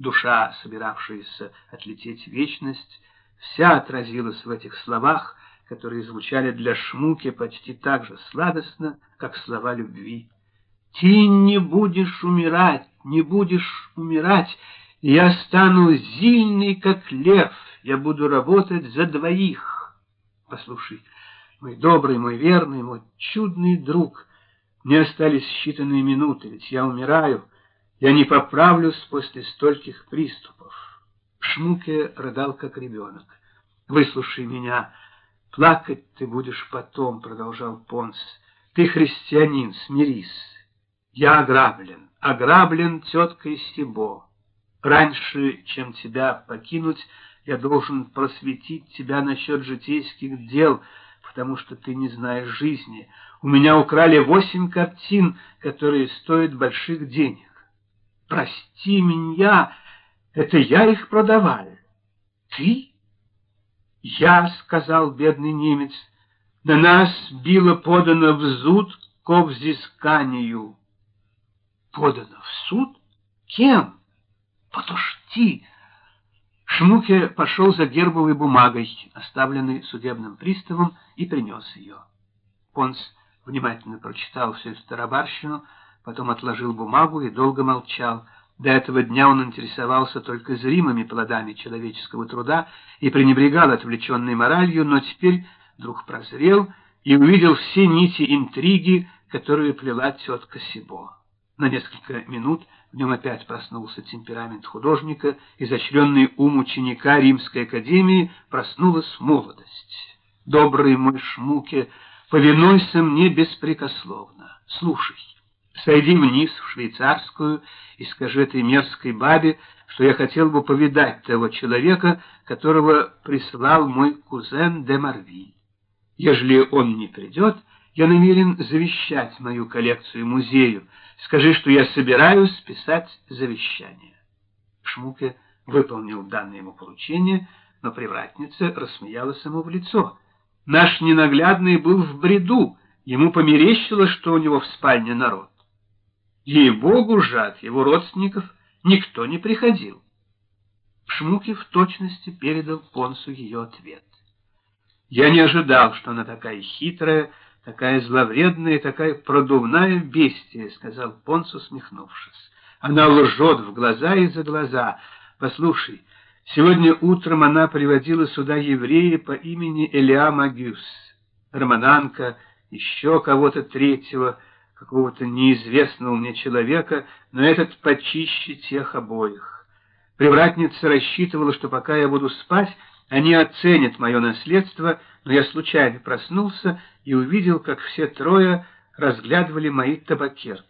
Душа, собиравшаяся отлететь в вечность, вся отразилась в этих словах, которые звучали для Шмуки почти так же сладостно, как слова любви. «Ты не будешь умирать, не будешь умирать, я стану зильный, как лев, я буду работать за двоих. Послушай, мой добрый, мой верный, мой чудный друг, мне остались считанные минуты, ведь я умираю, я не поправлюсь после стольких приступов. Шмуке рыдал, как ребенок. «Выслушай меня, плакать ты будешь потом», — продолжал Понс. «Ты христианин, смирись. Я ограблен, ограблен теткой Стебо. Раньше, чем тебя покинуть, я должен просветить тебя насчет житейских дел, потому что ты не знаешь жизни. У меня украли восемь картин, которые стоят больших денег. Прости меня, это я их продавал. Ты? Я, — сказал бедный немец, — на нас било подано в суд ко взысканию. Подано в суд? Кем? Подожди! Шмуке пошел за гербовой бумагой, оставленной судебным приставом, и принес ее. Понс внимательно прочитал всю эту тарабарщину, потом отложил бумагу и долго молчал. До этого дня он интересовался только зримыми плодами человеческого труда и пренебрегал отвлеченной моралью, но теперь вдруг прозрел и увидел все нити интриги, которые плела тетка Сибо. На несколько минут в нем опять проснулся темперамент художника, изощренный ум ученика Римской академии проснулась молодость. Добрый мой Шмуке, повинуйся мне беспрекословно. Слушай, сойди вниз в швейцарскую и скажи этой мерзкой бабе, что я хотел бы повидать того человека, которого прислал мой кузен де Марви. Ежели он не придет, я намерен завещать мою коллекцию музею. Скажи, что я собираюсь писать завещание. Шмуке выполнил данное ему поручение, но привратница рассмеялась ему в лицо. Наш ненаглядный был в бреду, ему померещилось, что у него в спальне народ. Ей-богу же его родственников никто не приходил. Шмуке в точности передал Понсу ее ответ. Я не ожидал, что она такая хитрая, такая зловредная такая продувная бестия, — сказал Понс, усмехнувшись. Она лжет в глаза и за глаза. Послушай, сегодня утром она приводила сюда еврея по имени Элиа Магюс, романанка, еще кого-то третьего, какого-то неизвестного мне человека, но этот почище тех обоих. Привратница рассчитывала, что пока я буду спать, они оценят мое наследство, но я случайно проснулся и увидел, как все трое разглядывали мои табакерки.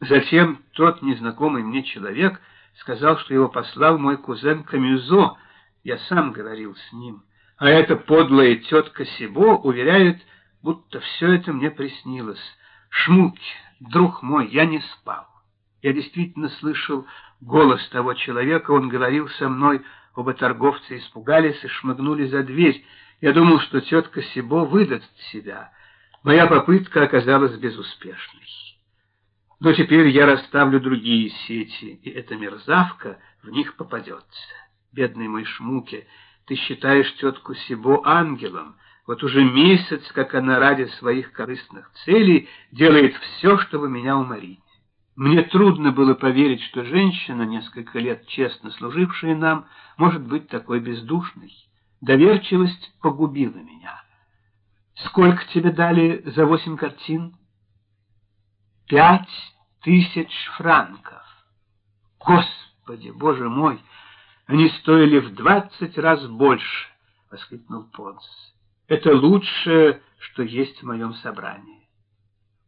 Затем тот незнакомый мне человек сказал, что его послал мой кузен Камюзо, я сам говорил с ним. А эта подлая тетка Сибо уверяет, будто все это мне приснилось. Шмуки, друг мой, я не спал. Я действительно слышал голос того человека, он говорил со мной Оба торговца испугались и шмыгнули за дверь. Я думал, что тетка Сибо выдаст себя. Моя попытка оказалась безуспешной. Но теперь я расставлю другие сети, и эта мерзавка в них попадется. Бедный мой Шмуке, ты считаешь тетку Сибо ангелом. Вот уже месяц, как она ради своих корыстных целей делает все, чтобы меня уморить. Мне трудно было поверить, что женщина, несколько лет честно служившая нам, может быть такой бездушной. Доверчивость погубила меня. Сколько тебе дали за восемь картин? Пять тысяч франков. Господи, боже мой, они стоили в двадцать раз больше, — воскликнул Понс. Это лучшее, что есть в моем собрании.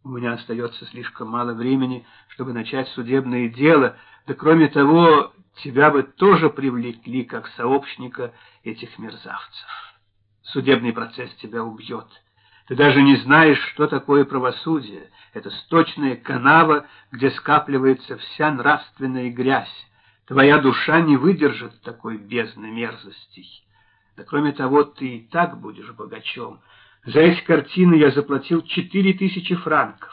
У меня остается слишком мало времени, чтобы начать судебное дело, да кроме того, тебя бы тоже привлекли как сообщника этих мерзавцев. Судебный процесс тебя убьет. Ты даже не знаешь, что такое правосудие. Это сточная канава, где скапливается вся нравственная грязь. Твоя душа не выдержит такой бездны мерзостей. Да кроме того, ты и так будешь богачом, за эти картины я заплатил четыре тысячи франков.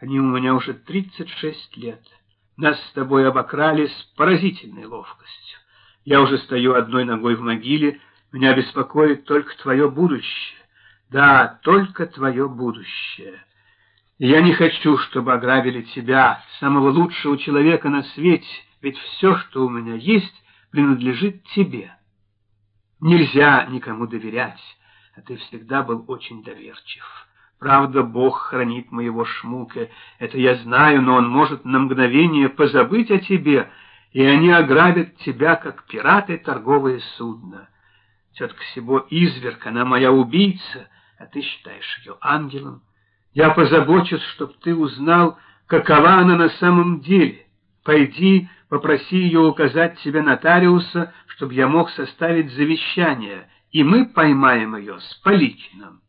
Они у меня уже тридцать шесть лет. Нас с тобой обокрали с поразительной ловкостью. Я уже стою одной ногой в могиле, меня беспокоит только твое будущее. Да, только твое будущее. Я не хочу, чтобы ограбили тебя, самого лучшего человека на свете, ведь все, что у меня есть, принадлежит тебе. Нельзя никому доверять, а ты всегда был очень доверчив. Правда, Бог хранит моего Шмука, это я знаю, но он может на мгновение позабыть о тебе, и они ограбят тебя, как пираты, торговое судно. Тетка Сибо изверг, она моя убийца, а ты считаешь ее ангелом. Я позабочусь, чтоб ты узнал, какова она на самом деле. Пойди, попроси ее указать тебе нотариуса, чтобы я мог составить завещание, и мы поймаем ее с поличным.